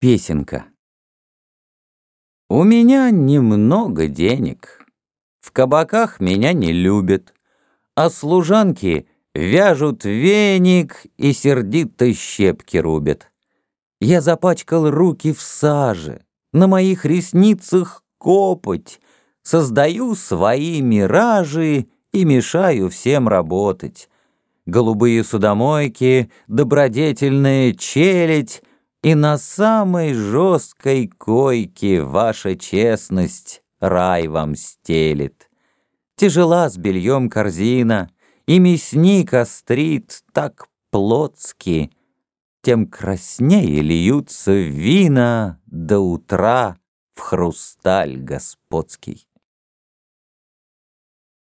Песенка. У меня немного денег. В кабаках меня не любят, а служанки вяжут веник и сердито щепки рубят. Я запачкал руки в саже, на моих ресницах копоть, создаю свои миражи и мешаю всем работать. Голубые судомойки, добродетельная челядь и на самой жесткой койке ваша честность рай вам стелит. Тяжела с бельем корзина, и мясник острит так плотски, Тем краснее льются вина до утра в хрусталь господский.